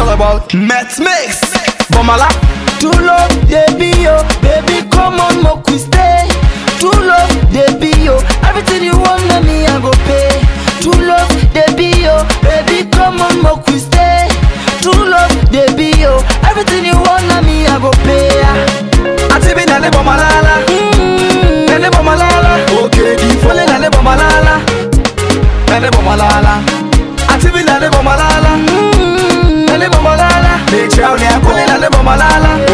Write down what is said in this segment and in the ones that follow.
talk about Met Mix. Bomala. Too long, baby, oh, baby, come on, make we stay. Too long. Bomalala.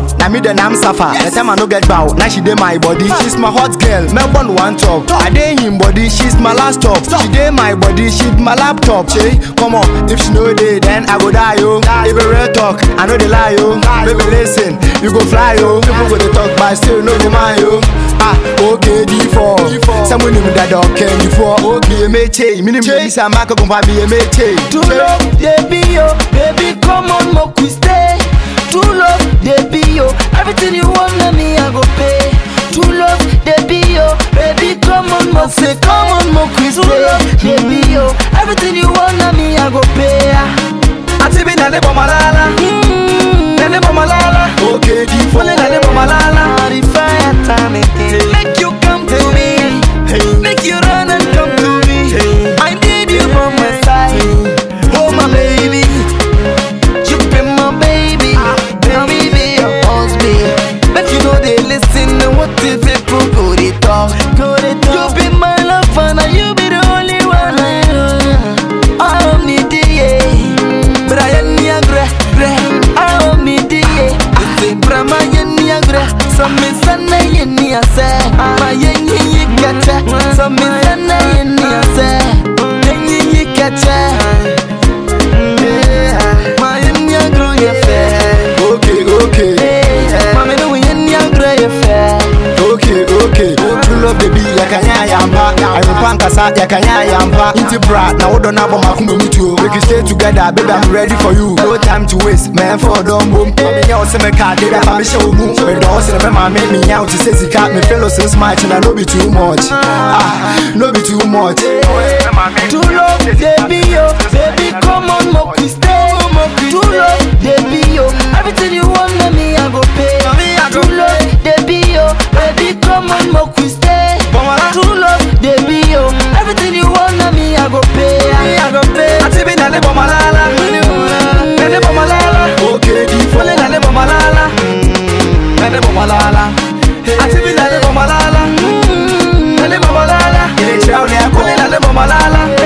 Okay, okay. Apa this top, na me the nam suffer. The time I no get bow, now she dey my body. She's my hot girl, Melbourne one talk. I dey him body, she's my last stop. She dey my body, she my laptop. Say, come on, if she no dey, then I go die yo. If a real talk, I know they lie yo. Baby listen, you go fly yo. People go dey talk, but still no go mind yo. Ah, okay, D4. Someone knew that dog came before. Okay, me che, me name is Amaka Gumpa, me me che. True love, be yo. Baby, come on, make we stay. True love, they be yo. Everything you want, let me, I go pay. True love, they be yo. Baby, come on, make say, come on, we stay. True love, they be yo. Everything you want, let me, I go pay. Ati bi nane bomalala. Mm. So me sana you near say. My yen you catch eh. it. So me Nkasa, yakanya yampa. Inti bra, na wodo na bomba kumbe mutuo. We can stay together, baby, I'm ready for you. No time to waste, man, for don't boom. Mami nya ose me ka, baby, mami show mu. Me do ose me mami, me nya uti se sika. Me feel so smart, and I no be too much. Ah, no be too much. Love, they be yo. bomalala nene bomalala okeji fole nene bomalala nene bomalala atibi nene bomalala nene bomalala ejaure akole nene bomalala.